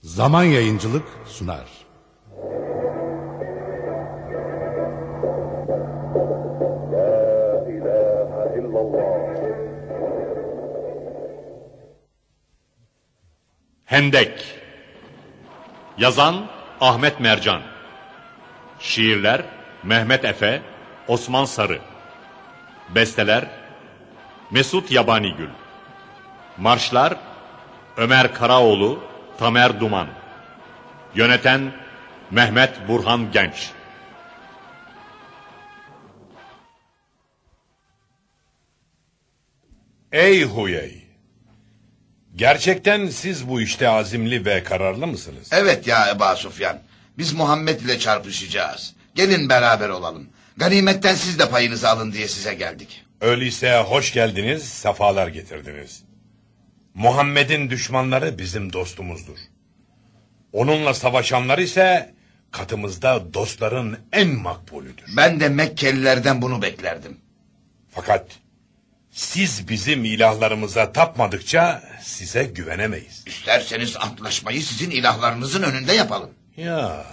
Zaman Yayıncılık sunar. Hendek. Yazan Ahmet Mercan. Şiirler Mehmet Efe Osman Sarı. Besteler Mesut Yabanigül. Marşlar Ömer Karaoğlu Tamer Duman Yöneten Mehmet Burhan Genç Ey Huyey! Gerçekten siz bu işte azimli ve kararlı mısınız? Evet ya Eba Sufyan. Biz Muhammed ile çarpışacağız. Gelin beraber olalım. Ganimetten siz de payınızı alın diye size geldik. Öyleyse hoş geldiniz, sefalar getirdiniz. Muhammed'in düşmanları bizim dostumuzdur. Onunla savaşanlar ise katımızda dostların en makbulüdür. Ben de Mekkelilerden bunu beklerdim. Fakat siz bizim ilahlarımıza tapmadıkça size güvenemeyiz. İsterseniz antlaşmayı sizin ilahlarınızın önünde yapalım. Ya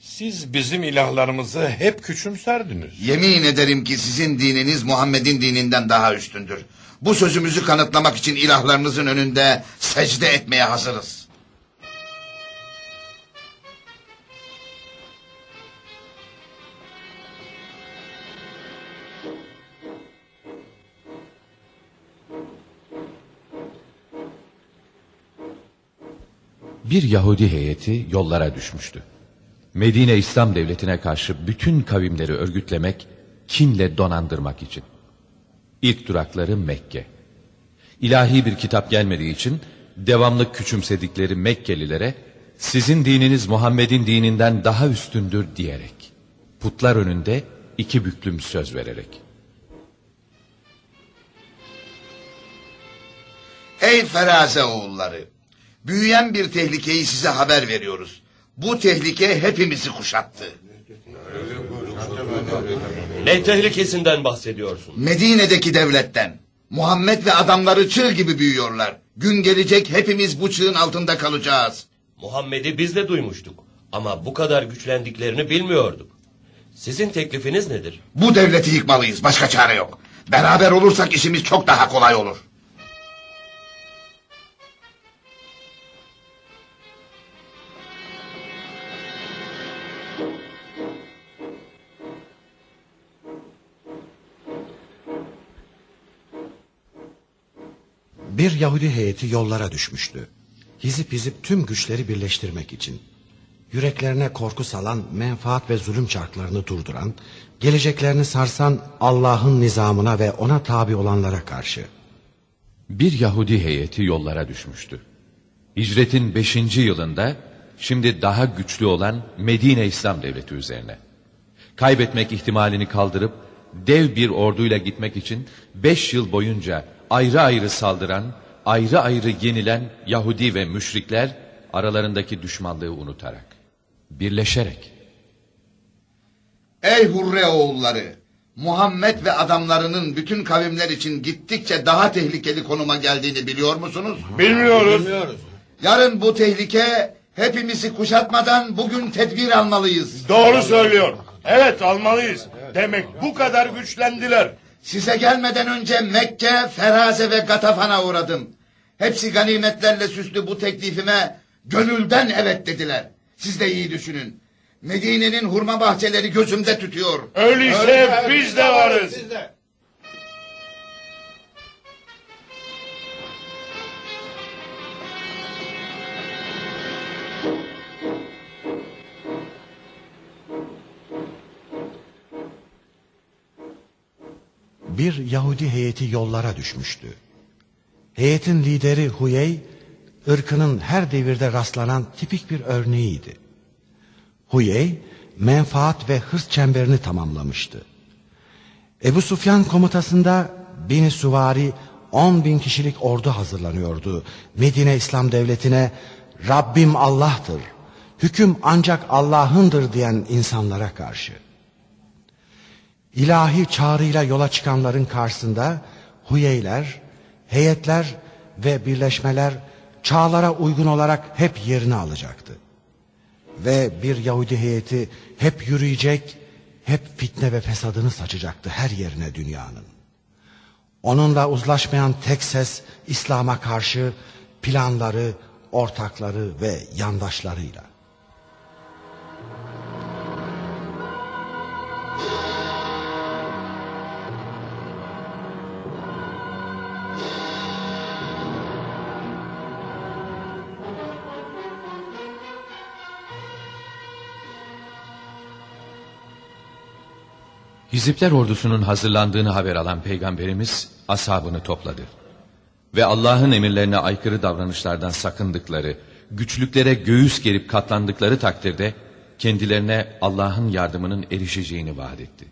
siz bizim ilahlarımızı hep küçümserdiniz. Yemin ederim ki sizin dininiz Muhammed'in dininden daha üstündür. Bu sözümüzü kanıtlamak için ilahlarınızın önünde secde etmeye hazırız. Bir Yahudi heyeti yollara düşmüştü. Medine İslam Devleti'ne karşı bütün kavimleri örgütlemek, kinle donandırmak için. İlk durakları Mekke. İlahi bir kitap gelmediği için devamlı küçümsedikleri Mekkelilere sizin dininiz Muhammed'in dininden daha üstündür diyerek, putlar önünde iki büklüm söz vererek. Ey Feraze oğulları! Büyüyen bir tehlikeyi size haber veriyoruz. Bu tehlike hepimizi kuşattı. Ne tehlikesinden bahsediyorsun? Medine'deki devletten. Muhammed ve adamları çığ gibi büyüyorlar. Gün gelecek hepimiz bu çığın altında kalacağız. Muhammed'i biz de duymuştuk. Ama bu kadar güçlendiklerini bilmiyorduk. Sizin teklifiniz nedir? Bu devleti yıkmalıyız. Başka çare yok. Beraber olursak işimiz çok daha kolay olur. Bir Yahudi heyeti yollara düşmüştü. Hizip hizip tüm güçleri birleştirmek için. Yüreklerine korku salan, menfaat ve zulüm çarklarını durduran, geleceklerini sarsan Allah'ın nizamına ve ona tabi olanlara karşı. Bir Yahudi heyeti yollara düşmüştü. Hicretin 5. yılında şimdi daha güçlü olan Medine İslam Devleti üzerine. Kaybetmek ihtimalini kaldırıp dev bir orduyla gitmek için 5 yıl boyunca ayrı ayrı saldıran, ayrı ayrı yenilen Yahudi ve müşrikler aralarındaki düşmanlığı unutarak, birleşerek Ey Hurre oğulları! Muhammed ve adamlarının bütün kavimler için gittikçe daha tehlikeli konuma geldiğini biliyor musunuz? Bilmiyoruz. Yarın bu tehlike hepimizi kuşatmadan bugün tedbir almalıyız. Doğru söylüyor. Evet almalıyız. Demek bu kadar güçlendiler. Size gelmeden önce Mekke, Feraze ve Gatafan'a uğradım. Hepsi ganimetlerle süslü bu teklifime gönülden evet dediler. Siz de iyi düşünün. Medine'nin hurma bahçeleri gözümde tutuyor. Öyleyse biz de varız. Bir Yahudi heyeti yollara düşmüştü. Heyetin lideri Huyey, ırkının her devirde rastlanan tipik bir örneğiydi. Huyey, menfaat ve hırs çemberini tamamlamıştı. Ebu Sufyan komutasında Bini Suvari 10 bin kişilik ordu hazırlanıyordu. Medine İslam Devleti'ne Rabbim Allah'tır, hüküm ancak Allah'ındır diyen insanlara karşı. İlahi çağrıyla yola çıkanların karşısında Huyeyler, heyetler ve birleşmeler çağlara uygun olarak hep yerini alacaktı. Ve bir Yahudi heyeti hep yürüyecek, hep fitne ve fesadını saçacaktı her yerine dünyanın. Onunla uzlaşmayan tek ses İslam'a karşı planları, ortakları ve yandaşlarıyla. Hizipler ordusunun hazırlandığını haber alan peygamberimiz ashabını topladı. Ve Allah'ın emirlerine aykırı davranışlardan sakındıkları, güçlüklere göğüs gerip katlandıkları takdirde kendilerine Allah'ın yardımının erişeceğini vaat etti.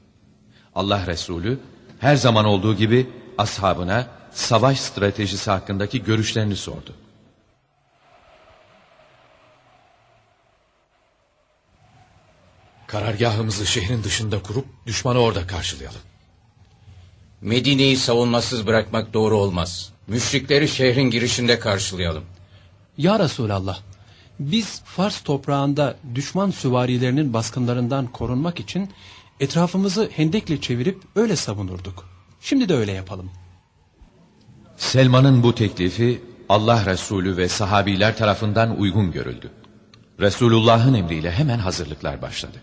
Allah Resulü her zaman olduğu gibi ashabına savaş stratejisi hakkındaki görüşlerini sordu. Karargahımızı şehrin dışında kurup düşmanı orada karşılayalım. Medine'yi savunmasız bırakmak doğru olmaz. Müşrikleri şehrin girişinde karşılayalım. Ya Resulallah, biz Fars toprağında düşman süvarilerinin baskınlarından korunmak için etrafımızı hendekle çevirip öyle savunurduk. Şimdi de öyle yapalım. Selman'ın bu teklifi Allah Resulü ve sahabiler tarafından uygun görüldü. Resulullah'ın emriyle hemen hazırlıklar başladı.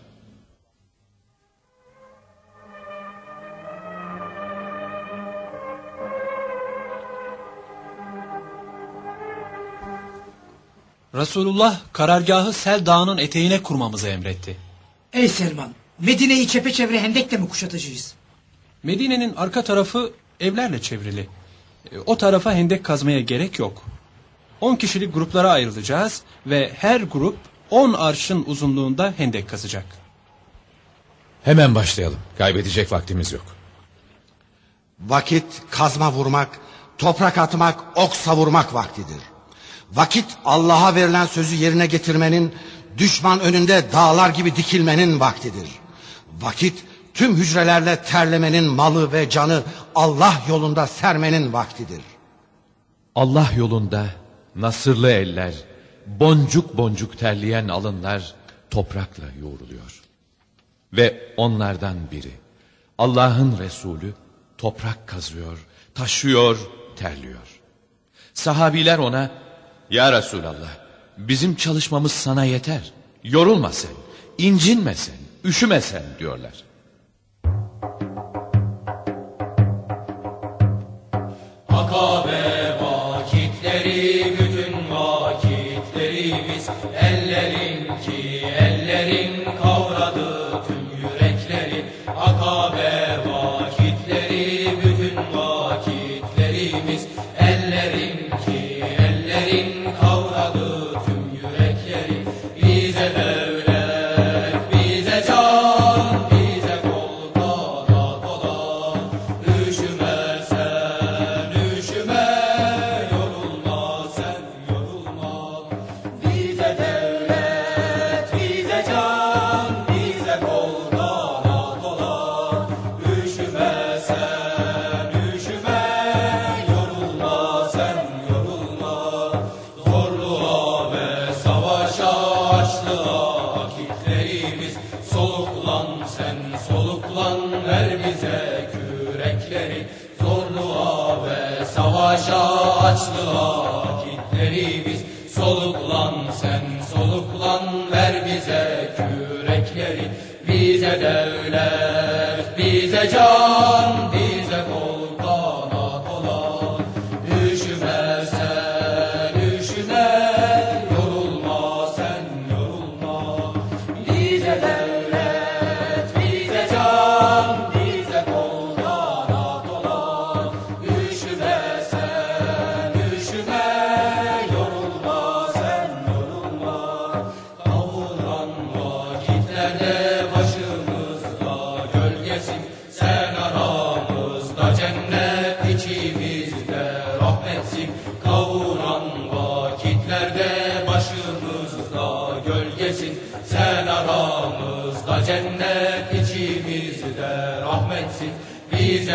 Resulullah karargahı Sel Dağı'nın eteğine kurmamızı emretti. Ey Selman, Medine'yi çepeçevre hendekle mi kuşatacağız? Medine'nin arka tarafı evlerle çevrili. E, O tarafa hendek kazmaya gerek yok. 10 kişilik gruplara ayrılacağız ve her grup 10 arşın uzunluğunda hendek kazacak. Hemen başlayalım. Kaybedecek vaktimiz yok. Vakit kazma vurmak, toprak atmak, ok savurmak vaktidir. Vakit Allah'a verilen sözü yerine getirmenin, düşman önünde dağlar gibi dikilmenin vaktidir. Vakit tüm hücrelerle terlemenin malı ve canı Allah yolunda sermenin vaktidir. Allah yolunda nasırlı eller, boncuk boncuk terleyen alınlar toprakla yoğruluyor. Ve onlardan biri Allah'ın Resulü toprak kazıyor, taşıyor, terliyor. Sahabiler ona Ya Resulallah bizim çalışmamız sana yeter. Yorulma sen, incinme sen, üşüme sen diyorlar. Akabe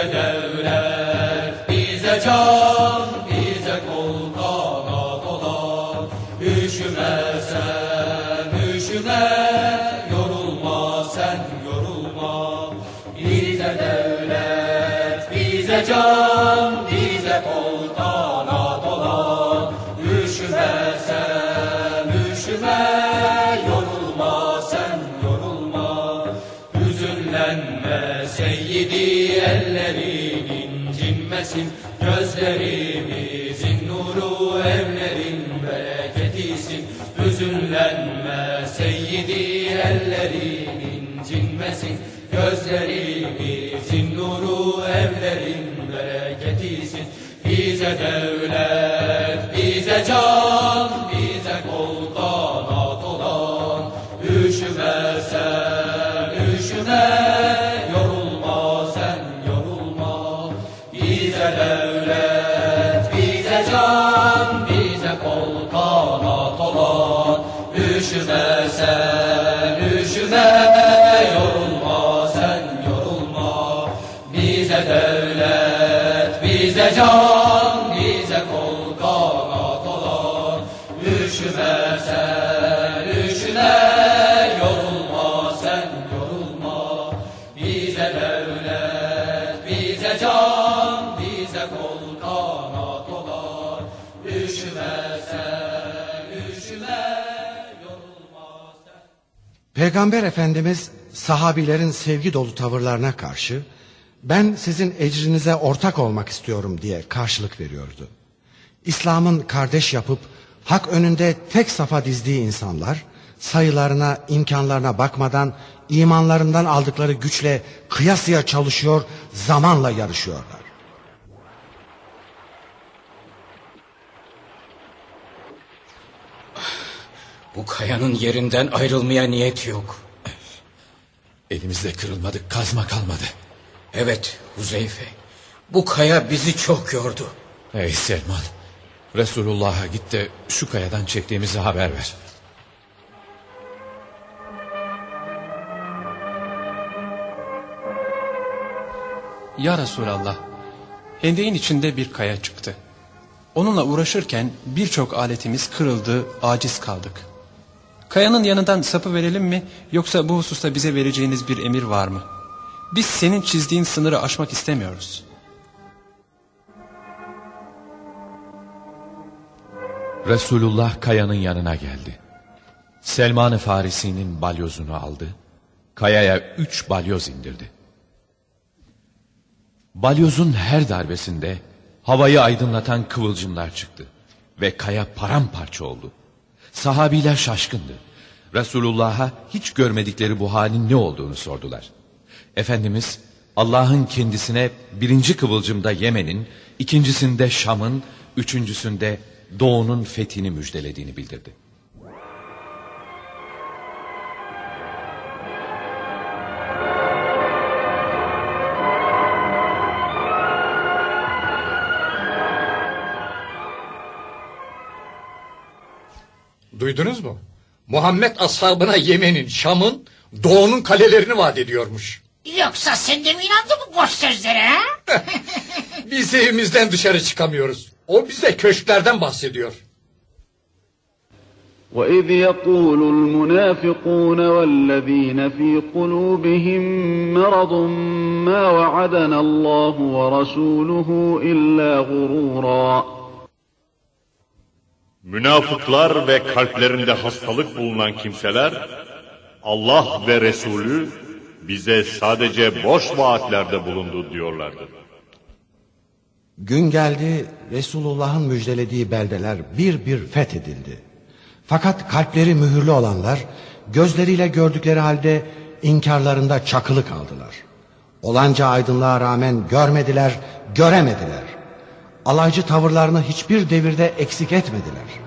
bize devlet, bize can, bize kol kanat olan. Üşüme sen, üşüme, yorulma sen, yorulma. Bize devlet, bize can, تزدري Üşüme Peygamber Efendimiz sahabilerin sevgi dolu tavırlarına karşı ben sizin ecrinize ortak olmak istiyorum diye karşılık veriyordu. İslam'ın kardeş yapıp hak önünde tek safa dizdiği insanlar sayılarına, imkanlarına bakmadan imanlarından aldıkları güçle kıyasıya çalışıyor, zamanla yarışıyorlar. Bu kayanın yerinden ayrılmaya niyet yok. Elimizde kırılmadık kazma kalmadı. Evet Huzeyfe. Bu kaya bizi çok yordu. Ey Selman. Resulullah'a git de şu kayadan çektiğimizi haber ver. Ya Resulallah, hendeğin içinde bir kaya çıktı. Onunla uğraşırken birçok aletimiz kırıldı, aciz kaldık. Kayanın yanından sapı verelim mi yoksa bu hususta bize vereceğiniz bir emir var mı? Biz senin çizdiğin sınırı aşmak istemiyoruz. Resulullah kayanın yanına geldi. Selman-ı Farisi'nin balyozunu aldı. Kayaya üç balyoz indirdi. Balyozun her darbesinde havayı aydınlatan kıvılcımlar çıktı. Ve kaya paramparça oldu. Sahabiler şaşkındı. Resulullah'a hiç görmedikleri bu halin ne olduğunu sordular. Efendimiz Allah'ın kendisine birinci kıvılcımda Yemen'in, ikincisinde Şam'ın, üçüncüsünde Doğu'nun fethini müjdelediğini bildirdi. Duydunuz mu? Muhammed ashabına Yemen'in, Şam'ın, Doğu'nun kalelerini vaat ediyormuş. Yoksa sen de mi inandın bu boş sözlere ha? Biz evimizden dışarı çıkamıyoruz. O bize köşklerden bahsediyor. وإذ يقول المنافقون والذين في قلوبهم مرض ما وعدنا الله ورسوله إلا غرورا Münafıklar ve kalplerinde hastalık bulunan kimseler Allah ve Resulü bize sadece boş vaatlerde bulundu diyorlardı. Gün geldi Resulullah'ın müjdelediği beldeler bir bir fethedildi. Fakat kalpleri mühürlü olanlar gözleriyle gördükleri halde inkarlarında çakılı kaldılar. Olanca aydınlığa rağmen görmediler, göremediler Alaycı tavırlarını hiçbir devirde eksik etmediler.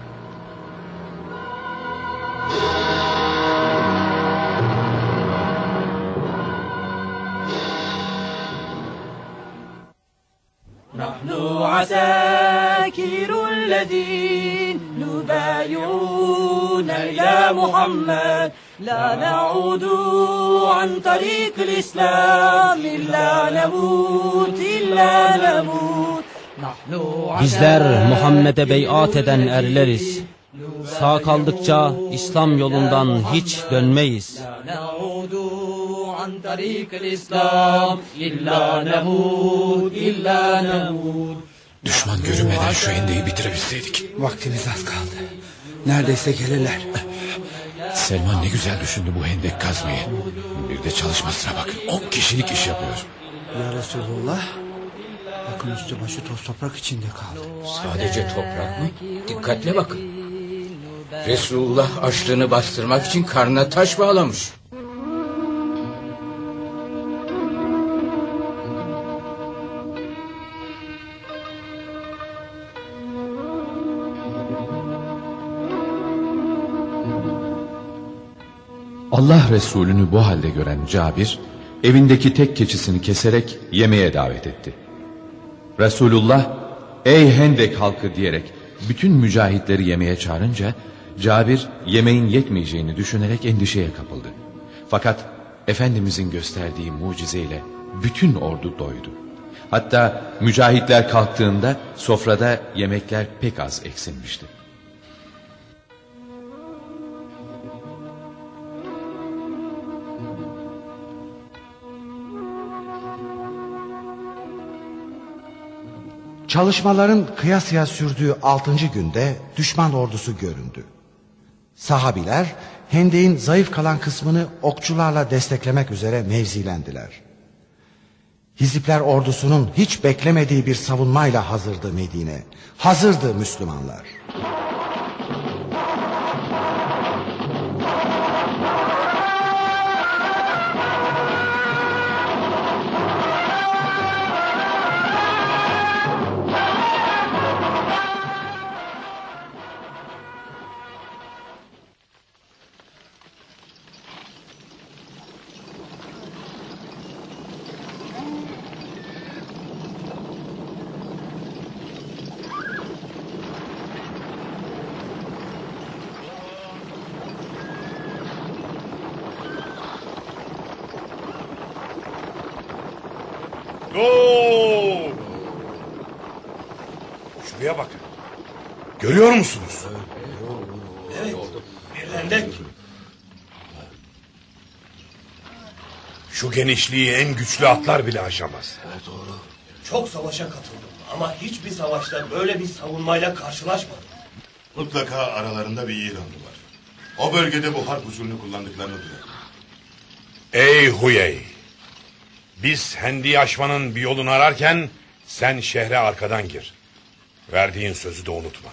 نحن عساكر الذين نبايعون إلى محمد لا نعود عن طريق الإسلام إلا نموت إلا نموت نحن Bizler Muhammed'e beyat eden erleriz. Sağ kaldıkça İslam yolundan hiç dönmeyiz. نعود عن طريق الإسلام إلا نموت إلا نموت Düşman görünmeden şu hendeyi bitirebilseydik. Vaktimiz az kaldı. Neredeyse gelirler. Selman ne güzel düşündü bu hendek kazmayı. Bir de çalışmasına bakın. On kişilik iş yapıyor. Ya Resulullah. Bakın üstü başı toz toprak içinde kaldı. Sadece toprak mı? Dikkatle bakın. Resulullah açlığını bastırmak için karnına taş bağlamış. Allah Resulü'nü bu halde gören Cabir, evindeki tek keçisini keserek yemeğe davet etti. Resulullah, ey Hendek halkı diyerek bütün mücahitleri yemeğe çağırınca, Cabir yemeğin yetmeyeceğini düşünerek endişeye kapıldı. Fakat Efendimizin gösterdiği mucizeyle bütün ordu doydu. Hatta mücahitler kalktığında sofrada yemekler pek az eksilmişti. Çalışmaların kıyasıya sürdüğü altıncı günde düşman ordusu göründü. Sahabiler hendeğin zayıf kalan kısmını okçularla desteklemek üzere mevzilendiler. Hizipler ordusunun hiç beklemediği bir savunmayla hazırdı Medine. Hazırdı Müslümanlar. Genişliği en güçlü atlar bile aşamaz. Çok savaşa katıldım ama hiçbir savaşta böyle bir savunmayla karşılaşmadım. Mutlaka aralarında bir İranlı var. O bölgede bu harp usulünü kullandıklarını duyar. Ey Huyey! Biz Hendi'yi aşmanın bir yolunu ararken sen şehre arkadan gir. Verdiğin sözü de unutma.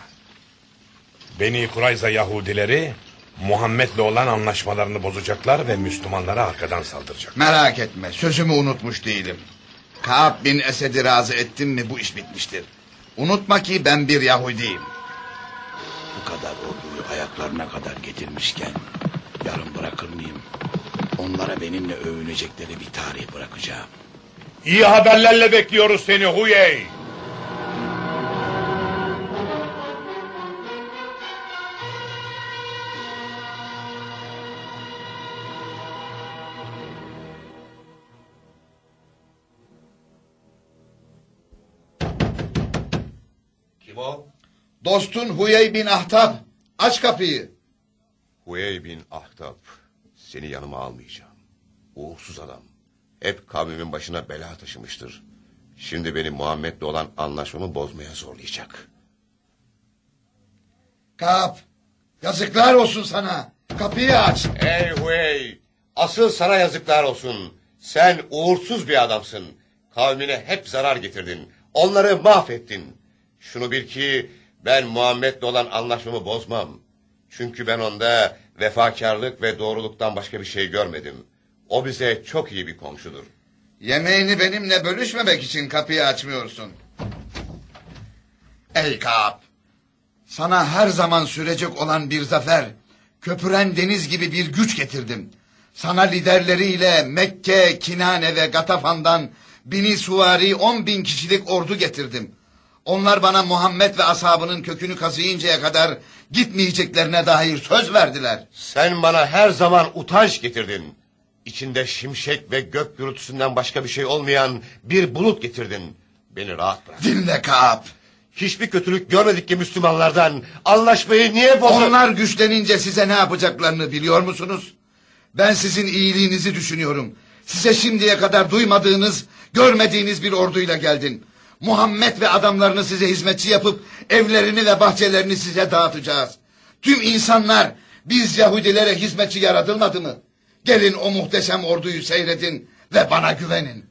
Beni Kurayza Yahudileri Muhammed'le olan anlaşmalarını bozacaklar ve Müslümanlara arkadan saldıracak. Merak etme sözümü unutmuş değilim. Kaab bin Esed'i razı ettim mi bu iş bitmiştir. Unutma ki ben bir Yahudiyim. Bu kadar orduyu ayaklarına kadar getirmişken yarım bırakır mıyım? Onlara benimle övünecekleri bir tarih bırakacağım. İyi haberlerle bekliyoruz seni Huyey. Dostun Huyey bin Ahtab. Aç kapıyı. Huyey bin Ahtab. Seni yanıma almayacağım. Uğursuz adam. Hep kavmimin başına bela taşımıştır. Şimdi beni Muhammed'le olan anlaşmamı bozmaya zorlayacak. Kaab yazıklar olsun sana. Kapıyı aç. Ey Huyey! Asıl sana yazıklar olsun. Sen uğursuz bir adamsın. Kavmine hep zarar getirdin. Onları mahvettin. Şunu bil ki ben Muhammed'le olan anlaşmamı bozmam. Çünkü ben onda vefakarlık ve doğruluktan başka bir şey görmedim. O bize çok iyi bir komşudur. Yemeğini benimle bölüşmemek için kapıyı açmıyorsun. Ey Kaab! Sana her zaman sürecek olan bir zafer, köpüren deniz gibi bir güç getirdim. Sana liderleriyle Mekke, Kinane ve Gatafan'dan Bini Suvari on bin kişilik ordu getirdim. Onlar bana Muhammed ve ashabının kökünü kazıyıncaya kadar gitmeyeceklerine dair söz verdiler. Sen bana her zaman utanç getirdin. İçinde şimşek ve gök gürültüsünden başka bir şey olmayan bir bulut getirdin. Beni rahat bırak. Dinle Kaab. Hiçbir kötülük görmedik ki Müslümanlardan. Anlaşmayı niye bozdun? Onlar güçlenince size ne yapacaklarını biliyor musunuz? Ben sizin iyiliğinizi düşünüyorum. Size şimdiye kadar duymadığınız, görmediğiniz bir orduyla geldin. Muhammed ve adamlarını size hizmetçi yapıp evlerini ve bahçelerini size dağıtacağız. Tüm insanlar biz Yahudilere hizmetçi yaratılmadı mı? Gelin o muhteşem orduyu seyredin ve bana güvenin.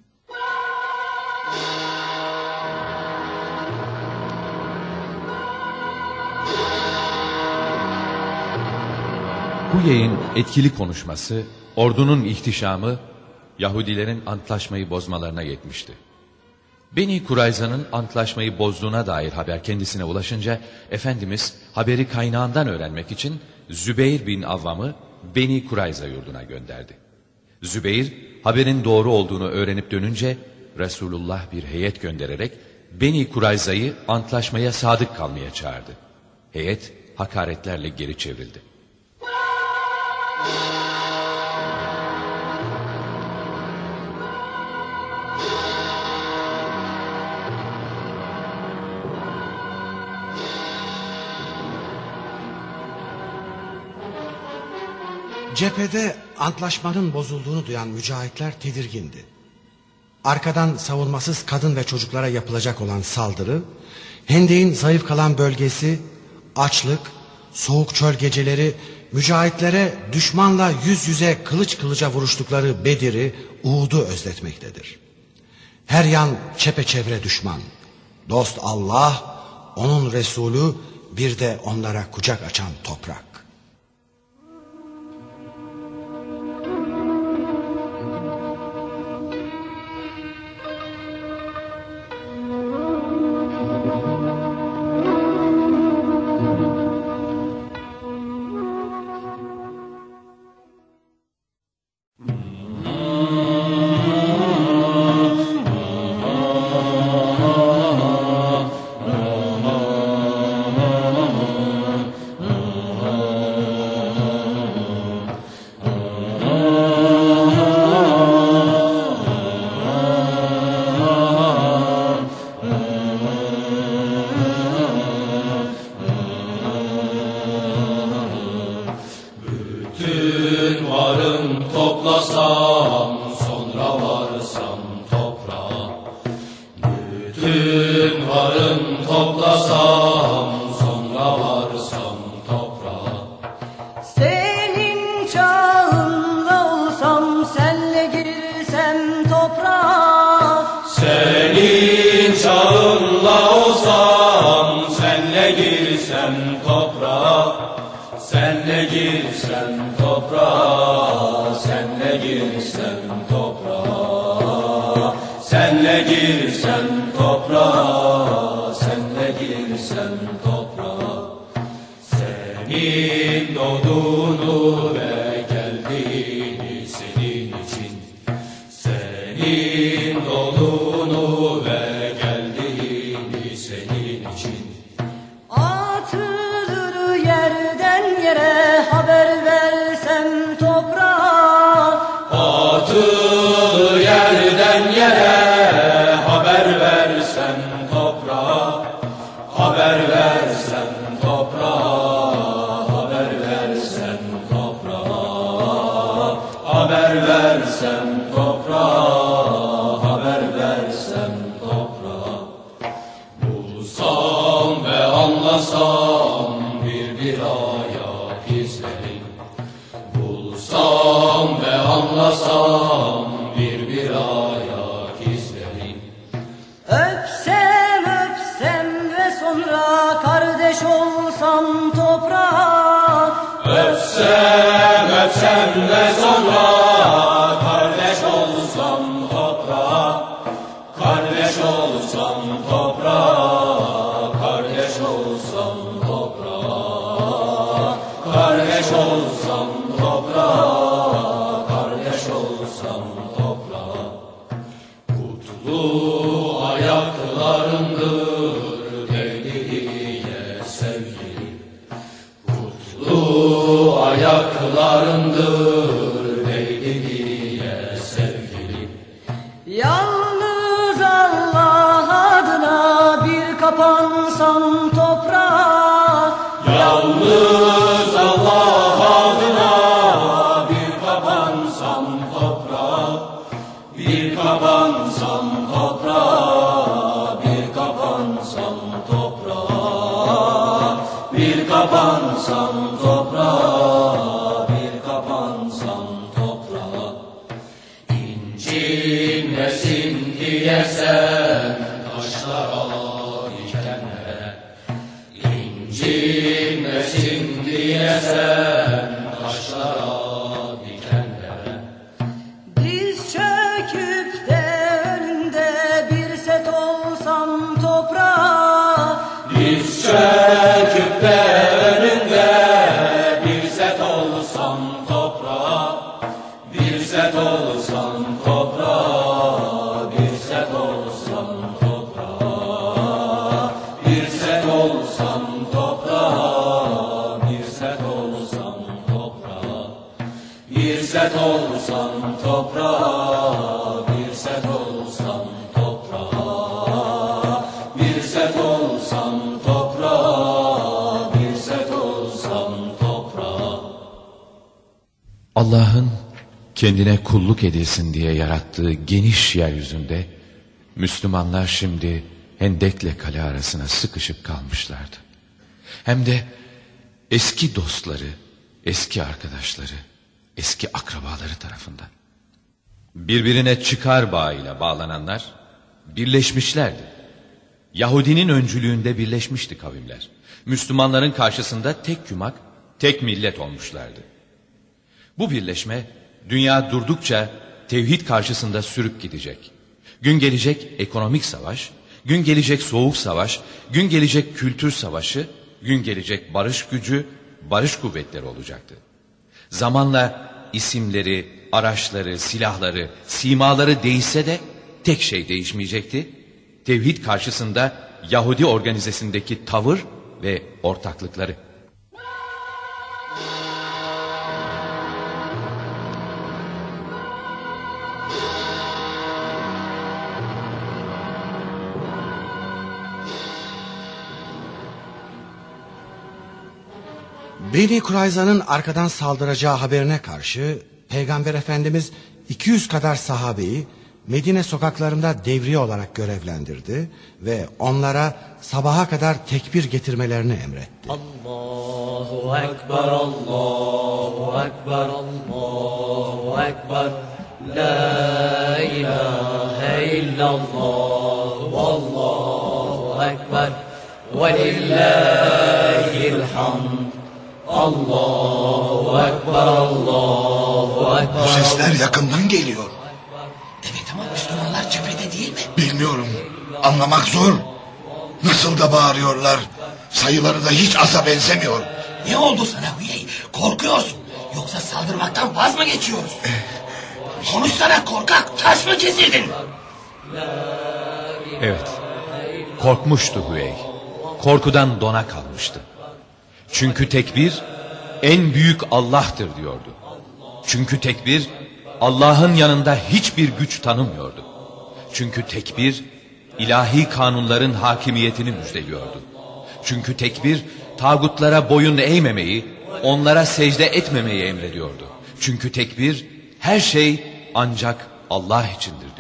Huyey'in etkili konuşması, ordunun ihtişamı, Yahudilerin antlaşmayı bozmalarına yetmişti. Beni Kurayza'nın antlaşmayı bozduğuna dair haber kendisine ulaşınca, Efendimiz haberi kaynağından öğrenmek için Zübeyir bin Avvam'ı Beni Kurayza yurduna gönderdi. Zübeyir, haberin doğru olduğunu öğrenip dönünce, Resulullah bir heyet göndererek Beni Kurayza'yı antlaşmaya sadık kalmaya çağırdı. Heyet hakaretlerle geri çevrildi. Cephede antlaşmanın bozulduğunu duyan mücahitler tedirgindi. Arkadan savunmasız kadın ve çocuklara yapılacak olan saldırı, Hendek'in zayıf kalan bölgesi, açlık, soğuk çöl geceleri, mücahitlere düşmanla yüz yüze kılıç kılıca vuruştukları Bedir'i, Uhud'u özletmektedir. Her yan çepeçevre düşman. Dost Allah, onun Resulü, bir de onlara kucak açan toprak. Yalnız kendine kulluk edilsin diye yarattığı geniş yeryüzünde Müslümanlar şimdi Hendek'le kale arasına sıkışıp kalmışlardı. Hem de eski dostları, eski arkadaşları, eski akrabaları tarafından. Birbirine çıkar bağıyla bağlananlar birleşmişlerdi. Yahudinin öncülüğünde birleşmişti kavimler. Müslümanların karşısında tek yumak, tek millet olmuşlardı. Bu birleşme dünya durdukça tevhid karşısında sürüp gidecek. Gün gelecek ekonomik savaş, gün gelecek soğuk savaş, gün gelecek kültür savaşı, gün gelecek barış gücü, barış kuvvetleri olacaktı. Zamanla isimleri, araçları, silahları, simaları değişse de tek şey değişmeyecekti. Tevhid karşısında Yahudi organizesindeki tavır ve ortaklıkları. Beni Kurayza'nın arkadan saldıracağı haberine karşı Peygamber Efendimiz 200 kadar sahabeyi Medine sokaklarında devriye olarak görevlendirdi ve onlara sabaha kadar tekbir getirmelerini emretti. Allahu Ekber, Allahu Ekber, Allahu Ekber. La ilahe illallah, Allahu Ekber. Ve lillahil hamd. Allahu Ekber, Allahu Ekber. Bu sesler yakından geliyor. Evet ama Müslümanlar cephede değil mi? Bilmiyorum. Anlamak zor. Nasıl da bağırıyorlar. Sayıları da hiç aza benzemiyor. Ne oldu sana Hüyey? Korkuyorsun. Yoksa saldırmaktan vaz mı geçiyoruz? Konuşsana korkak. Taş mı kesildin? Evet. Korkmuştu Hüey. Korkudan dona kalmıştı. Çünkü tekbir en büyük Allah'tır diyordu. Çünkü tekbir Allah'ın yanında hiçbir güç tanımıyordu. Çünkü tekbir ilahi kanunların hakimiyetini müjdeliyordu. Çünkü tekbir tağutlara boyun eğmemeyi, onlara secde etmemeyi emrediyordu. Çünkü tekbir her şey ancak Allah içindir diyordu.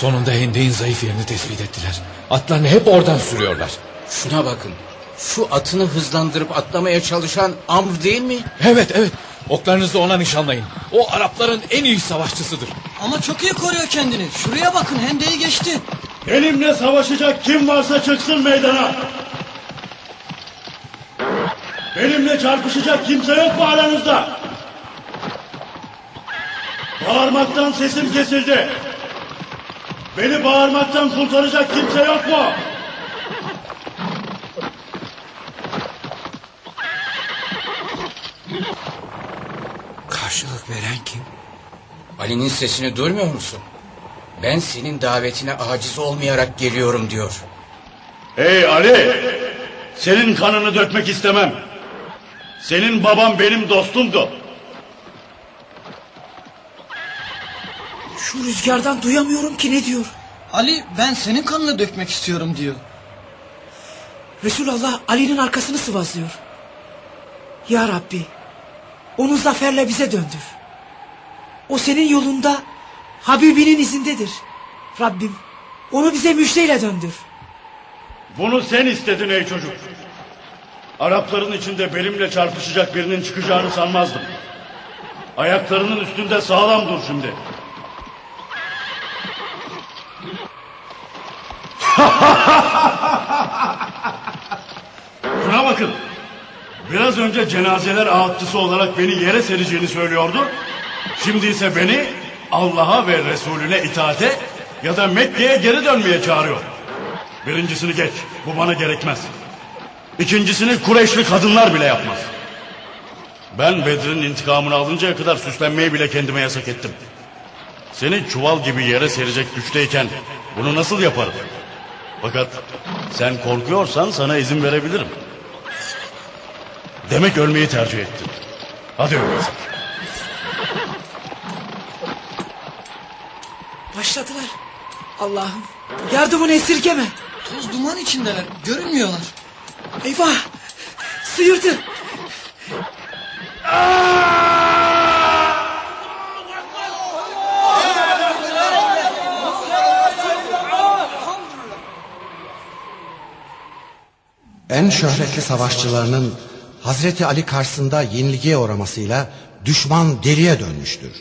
Sonunda hendeğin zayıf yerini tespit ettiler. Atlarını hep oradan sürüyorlar. Şuna bakın. Şu atını hızlandırıp atlamaya çalışan Amr değil mi? Evet evet. Oklarınızı ona nişanlayın. O Arapların en iyi savaşçısıdır. Ama çok iyi koruyor kendini. Şuraya bakın hendeyi geçti. Benimle savaşacak kim varsa çıksın meydana. Benimle çarpışacak kimse yok mu aranızda? Bağırmaktan sesim kesildi. Beni bağırmaktan kurtaracak kimse yok mu? Karşılık veren kim? Ali'nin sesini duymuyor musun? Ben senin davetine aciz olmayarak geliyorum diyor. Hey Ali! Senin kanını dökmek istemem. Senin babam benim dostumdu. Şu rüzgardan duyamıyorum ki ne diyor. Ali ben senin kanını dökmek istiyorum diyor. Resulullah Ali'nin arkasını sıvazlıyor. Ya Rabbi onu zaferle bize döndür. O senin yolunda Habibinin izindedir. Rabbim onu bize müjdeyle döndür. Bunu sen istedin ey çocuk. Arapların içinde benimle çarpışacak birinin çıkacağını sanmazdım. Ayaklarının üstünde sağlam dur şimdi. Şuna bakın. Biraz önce cenazeler ağıtçısı olarak beni yere sereceğini söylüyordu. Şimdi ise beni Allah'a ve Resulüne itaate ya da Mekke'ye geri dönmeye çağırıyor. Birincisini geç. Bu bana gerekmez. İkincisini Kureyşli kadınlar bile yapmaz. Ben Bedir'in intikamını alıncaya kadar süslenmeyi bile kendime yasak ettim. Seni çuval gibi yere serecek güçteyken bunu nasıl yaparım? Fakat sen korkuyorsan sana izin verebilirim. Demek ölmeyi tercih ettin. Hadi öyleyse. Başladılar. Allah'ım yardımını esirgeme. Toz duman içindeler. Görünmüyorlar. Eyvah. Sıyırdı. En şöhretli savaşçılarının Hazreti Ali karşısında yenilgiye uğramasıyla düşman deliye dönmüştür.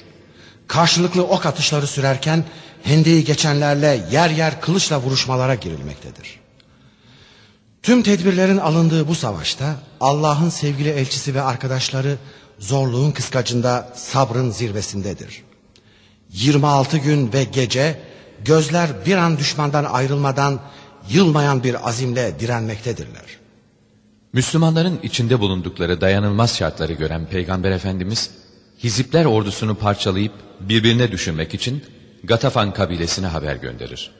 Karşılıklı ok atışları sürerken hendeyi geçenlerle yer yer kılıçla vuruşmalara girilmektedir. Tüm tedbirlerin alındığı bu savaşta Allah'ın sevgili elçisi ve arkadaşları zorluğun kıskacında sabrın zirvesindedir. 26 gün ve gece gözler bir an düşmandan ayrılmadan yılmayan bir azimle direnmektedirler. Müslümanların içinde bulundukları dayanılmaz şartları gören Peygamber Efendimiz, Hizipler ordusunu parçalayıp birbirine düşünmek için Gatafan kabilesine haber gönderir.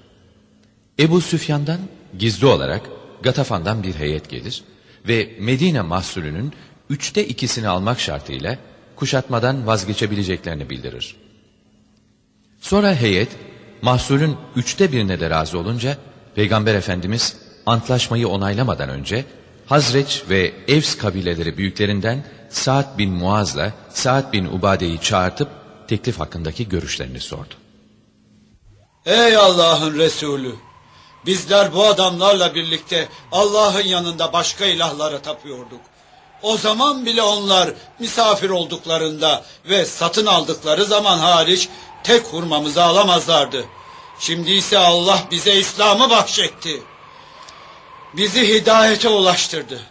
Ebu Süfyan'dan gizli olarak Gatafan'dan bir heyet gelir ve Medine mahsulünün üçte ikisini almak şartıyla kuşatmadan vazgeçebileceklerini bildirir. Sonra heyet mahsulün üçte birine de razı olunca Peygamber Efendimiz antlaşmayı onaylamadan önce Hazreç ve Evs kabileleri büyüklerinden Sa'd bin Muaz'la Sa'd bin Ubade'yi çağırtıp teklif hakkındaki görüşlerini sordu. Ey Allah'ın Resulü! Bizler bu adamlarla birlikte Allah'ın yanında başka ilahlara tapıyorduk. O zaman bile onlar misafir olduklarında ve satın aldıkları zaman hariç tek hurmamızı alamazlardı. Şimdi ise Allah bize İslam'ı bahşetti. Bizi hidayete ulaştırdı.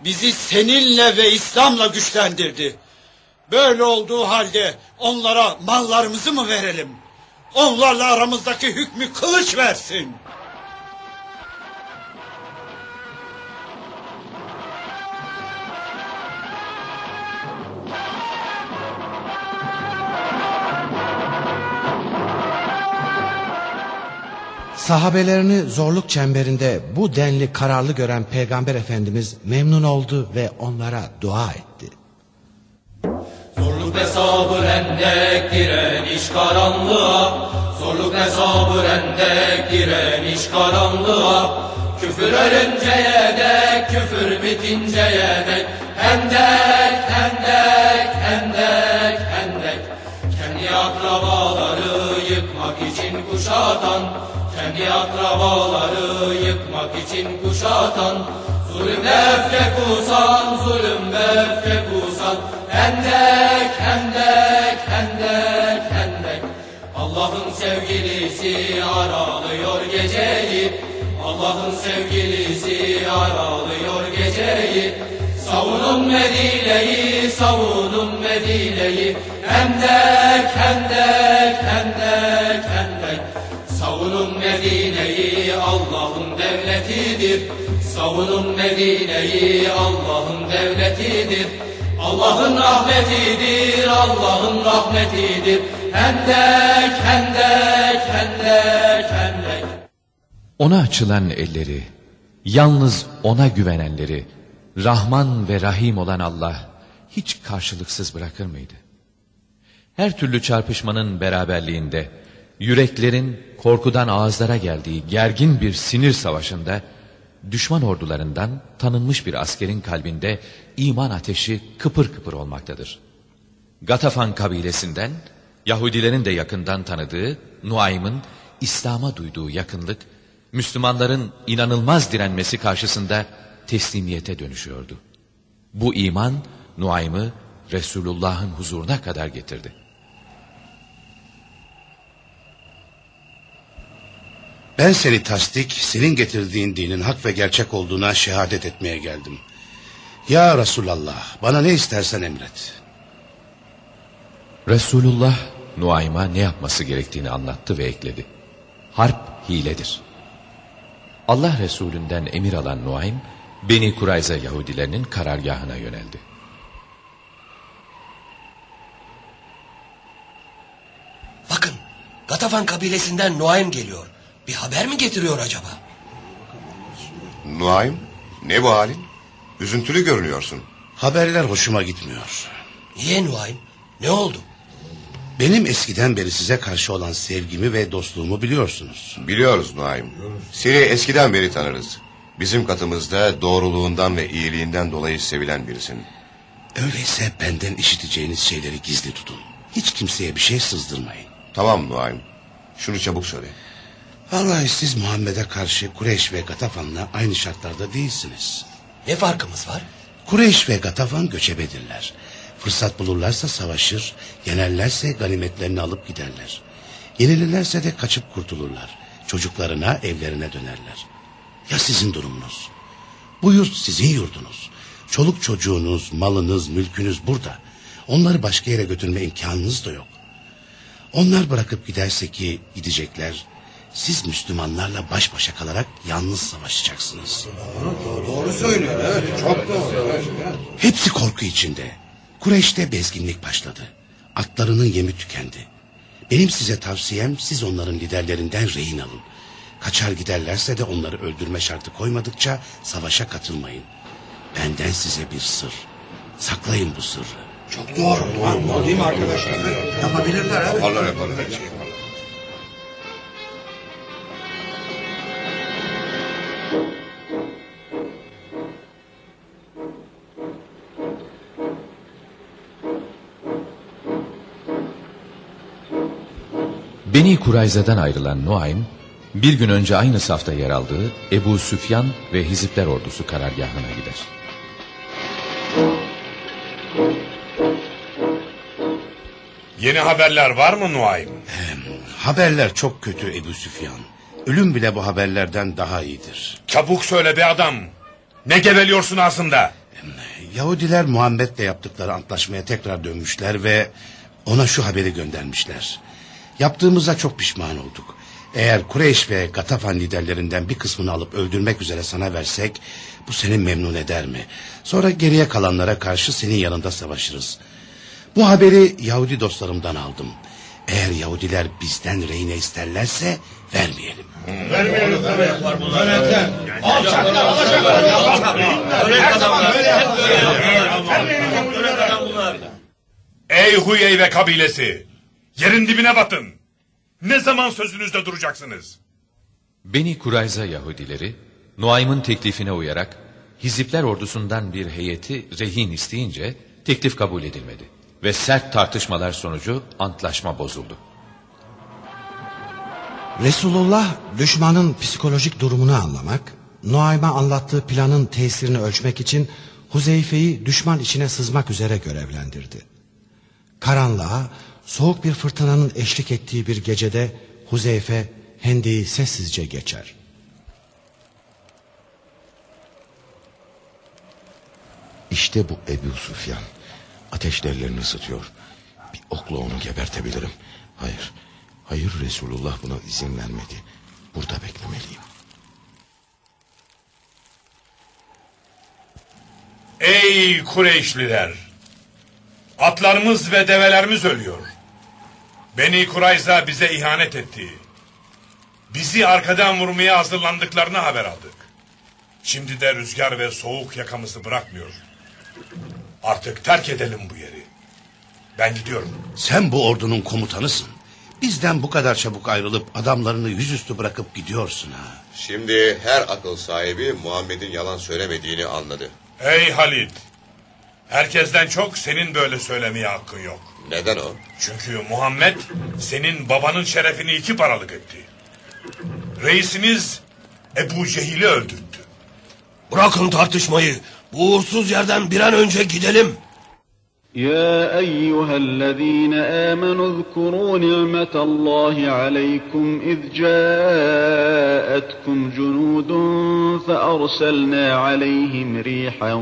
Bizi seninle ve İslam'la güçlendirdi. Böyle olduğu halde onlara mallarımızı mı verelim? Onlarla aramızdaki hükmü kılıç versin. Sahabelerini zorluk çemberinde bu denli kararlı gören Peygamber Efendimiz memnun oldu ve onlara dua etti. Zorluk ve sabır endek direniş karanlığa. Zorluk ve sabır endek direniş karanlığa. Küfür ölünceye dek, küfür bitinceye dek. Hendek, hendek, hendek, hendek Kendi akrabaları yıkmak için kuşatan Kendi akrabaları yıkmak için kuşatan. Zulümle öfke kusan, zulümle öfke kusan. Hendek, hendek, hendek, hendek. Allah'ın sevgilisi aralıyor geceyi. Allah'ın sevgilisi aralıyor geceyi. Savunun Medine'yi, savunun Medine'yi. Hendek, hendek, hendek Savunun Medine'yi Allah'ın devletidir. Savunun Medine'yi Allah'ın devletidir. Allah'ın rahmetidir Allah'ın rahmetidir. Hendek hendek hendek hendek. Ona açılan elleri, yalnız ona güvenenleri, Rahman ve Rahim olan Allah hiç karşılıksız bırakır mıydı? Her türlü çarpışmanın beraberliğinde, yüreklerin korkudan ağızlara geldiği gergin bir sinir savaşında, düşman ordularından tanınmış bir askerin kalbinde iman ateşi kıpır kıpır olmaktadır. Gatafan kabilesinden, Yahudilerin de yakından tanıdığı Nuaym'ın İslam'a duyduğu yakınlık, Müslümanların inanılmaz direnmesi karşısında teslimiyete dönüşüyordu. Bu iman Nuaym'ı Resulullah'ın huzuruna kadar getirdi. Ben seni tasdik, senin getirdiğin dinin hak ve gerçek olduğuna şehadet etmeye geldim. Ya Resulallah, bana ne istersen emret. Resulullah Nuaym'a ne yapması gerektiğini anlattı ve ekledi. Harp hiledir. Allah Resulünden emir alan Nuaym, Beni Kurayza Yahudilerinin karargahına yöneldi. Bakın Gatafan kabilesinden Nuaym geliyor. Bir haber mi getiriyor acaba? Nuaym, ne bu halin? Üzüntülü görünüyorsun. Haberler hoşuma gitmiyor. Niye Nuaym? Ne oldu? Benim eskiden beri size karşı olan sevgimi ve dostluğumu biliyorsunuz. Biliyoruz Nuaym. Seni eskiden beri tanırız. Bizim katımızda doğruluğundan ve iyiliğinden dolayı sevilen birisin. Öyleyse benden işiteceğiniz şeyleri gizli tutun. Hiç kimseye bir şey sızdırmayın. Tamam Nuaym. Şunu çabuk söyle. Vallahi siz Muhammed'e karşı Kureyş ve Gatafan'la aynı şartlarda değilsiniz. Ne farkımız var? Kureyş ve Gatafan göçebedirler. Fırsat bulurlarsa savaşır, yenerlerse ganimetlerini alıp giderler. Yenilirlerse de kaçıp kurtulurlar. Çocuklarına, evlerine dönerler. Ya sizin durumunuz? Bu yurt sizin yurdunuz. Çoluk çocuğunuz, malınız, mülkünüz burada. Onları başka yere götürme imkanınız da yok. Onlar bırakıp giderse ki gidecekler. Siz Müslümanlarla baş başa kalarak yalnız savaşacaksınız. Doğru söylüyor. Evet, çok doğru. Hepsi korku içinde. Kureyş'te bezginlik başladı. Atlarının yemi tükendi. Benim size tavsiyem siz onların liderlerinden rehin alın. Kaçar giderlerse de onları öldürme şartı koymadıkça savaşa katılmayın. Benden size bir sır. Saklayın bu sırrı. Çok doğru. doğru. Değil mi arkadaşlar? Yapabilirler. Yaparlar yaparlar. Beni Kurayza'dan ayrılan Nuaym, bir gün önce aynı safta yer aldığı Ebu Süfyan ve Hizipler ordusu karargahına gider. Yeni haberler var mı Nuaym? Haberler çok kötü Ebu Süfyan. Ölüm bile bu haberlerden daha iyidir. Çabuk söyle be adam. Ne geveliyorsun aslında? Yahudiler Muhammed'le yaptıkları antlaşmaya tekrar dönmüşler ve ona şu haberi göndermişler. Yaptığımıza çok pişman olduk. Eğer Kureyş ve Gatafan liderlerinden bir kısmını alıp öldürmek üzere sana versek bu seni memnun eder mi? Sonra geriye kalanlara karşı senin yanında savaşırız. Bu haberi Yahudi dostlarımdan aldım. Eğer Yahudiler bizden rehine isterlerse vermeyelim. Vermeyelim. Yönetler. Alçaklar, Ey Huyey ve kabilesi! Yerin dibine batın! Ne zaman sözünüzde duracaksınız? Beni Kurayza Yahudileri, Nuaym'ın teklifine uyarak Hizipler ordusundan bir heyeti rehin isteyince teklif kabul edilmedi. Ve sert tartışmalar sonucu antlaşma bozuldu. Resulullah düşmanın psikolojik durumunu anlamak, Nuaym'a anlattığı planın tesirini ölçmek için Huzeyfe'yi düşman içine sızmak üzere görevlendirdi. Karanlığa, soğuk bir fırtınanın eşlik ettiği bir gecede Huzeyfe hendeyi sessizce geçer. İşte bu Ebu Süfyan. Ateşlerlerini ısıtıyor. Bir okla onu gebertebilirim. Hayır. Hayır Resulullah buna izin vermedi. Burada beklemeliyim. Ey Kureyşliler! Atlarımız ve develerimiz ölüyor. Beni Kurayza bize ihanet etti. Bizi arkadan vurmaya hazırlandıklarını haber aldık. Şimdi de rüzgar ve soğuk yakamızı bırakmıyor. Artık terk edelim bu yeri. Ben gidiyorum. Sen bu ordunun komutanısın. Bizden bu kadar çabuk ayrılıp adamlarını yüzüstü bırakıp gidiyorsun ha. Şimdi her akıl sahibi Muhammed'in yalan söylemediğini anladı. Ey Halid! Herkesten çok senin böyle söylemeye hakkın yok. Neden o? Çünkü Muhammed senin babanın şerefini iki paralık etti. Reisiniz Ebu Cehil'i öldürttü. Bırakın tartışmayı. Bu uğursuz yerden bir an önce gidelim. يا أيها الذين آمنوا اذكروا نعمة الله عليكم إذ جاءتكم جنود فأرسلنا عليهم ريحا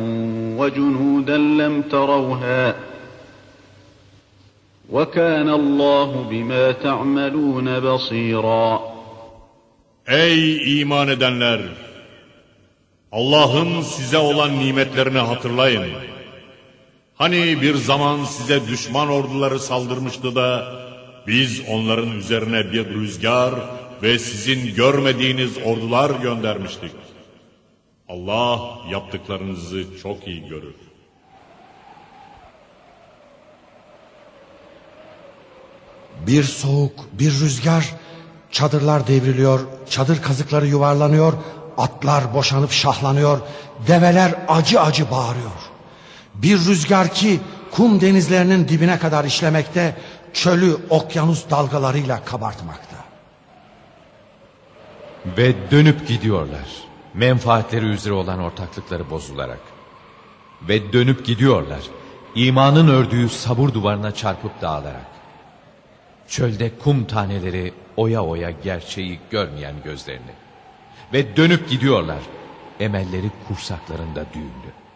وجنودا لم تروها وكان الله بما تعملون بصيرا Ey iman edenler! Allah'ın size olan nimetlerini hatırlayın. Hani bir zaman size düşman orduları saldırmıştı da biz onların üzerine bir rüzgar ve sizin görmediğiniz ordular göndermiştik. Allah yaptıklarınızı çok iyi görür. Bir soğuk, bir rüzgar, çadırlar devriliyor, çadır kazıkları yuvarlanıyor, atlar boşanıp şahlanıyor, develer acı acı bağırıyor. Bir rüzgar ki kum denizlerinin dibine kadar işlemekte, çölü okyanus dalgalarıyla kabartmakta. Ve dönüp gidiyorlar. Menfaatleri üzere olan ortaklıkları bozularak. Ve dönüp gidiyorlar. İmanın ördüğü sabır duvarına çarpıp dağılarak. Çölde kum taneleri oya oya gerçeği görmeyen gözlerini. Ve dönüp gidiyorlar. Emelleri kursaklarında düğümlü.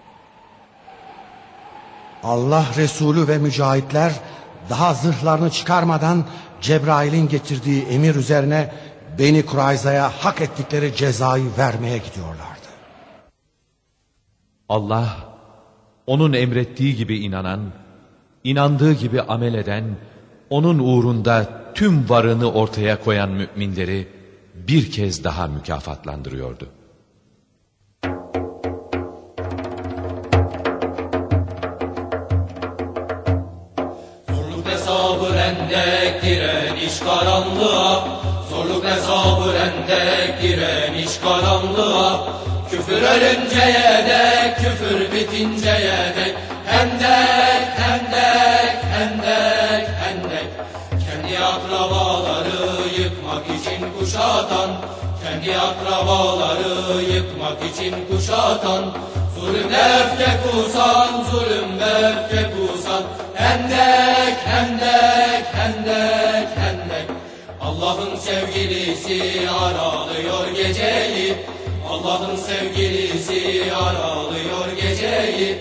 Allah Resulü ve mücahitler daha zırhlarını çıkarmadan Cebrail'in getirdiği emir üzerine Beni Kurayza'ya hak ettikleri cezayı vermeye gidiyorlardı. Allah onun emrettiği gibi inanan, inandığı gibi amel eden, onun uğrunda tüm varını ortaya koyan müminleri bir kez daha mükafatlandırıyordu. Direniş karanlığa Zorluk ve sabır endek direniş karanlığa. Küfür ölünceye dek, küfür bitinceye dek Hendek, hendek, hendek, hendek. Kendi akrabaları yıkmak için kuşatan Kendi akrabaları yıkmak için kuşatan. Zulümle öfke kusan, zulümle öfke kusan. Hendek, hendek, hendek Allah'ın sevgilisi aralıyor geceyi. Allah'ın sevgilisi aralıyor geceyi.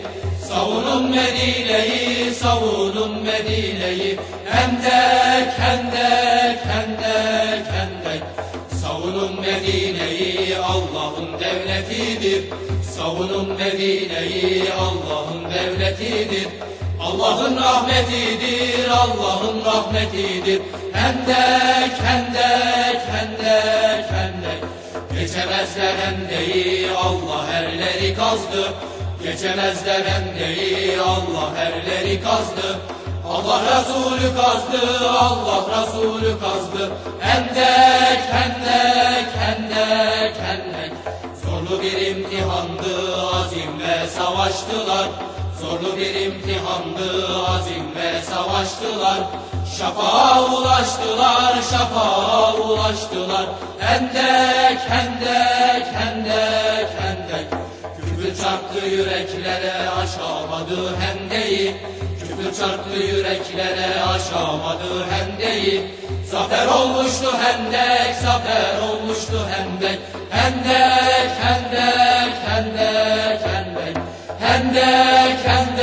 Savunun Medine'yi, savunun Medine'yi. Hendek, hendek, hendek, hendek Savunun Medine'yi Allah'ın devletidir. Savunun Medine'yi Allah'ın devletidir Allah'ın rahmetidir, Allah'ın rahmetidir. Hendek, hendek, hendek, hendek. Geçemezler hendeyi Allah erleri kazdı. Geçemezler hendeyi Allah erleri kazdı. Allah Resulü kazdı, Allah Resulü kazdı. Hendek, hendek, hendek, hendek. Zorlu bir imtihandı, azimle savaştılar Zorlu bir imtihandı, azimle savaştılar. Şafağa ulaştılar, şafağa ulaştılar. Hendek, hendek, hendek, hendek. Küfür çarptı yüreklere aşamadı hendeyi. Küfür çarptı yüreklere aşamadı hendeyi. Zafer olmuştu hendek, zafer olmuştu hendek. Hendek, hendek, hendek, hendek Kende, kende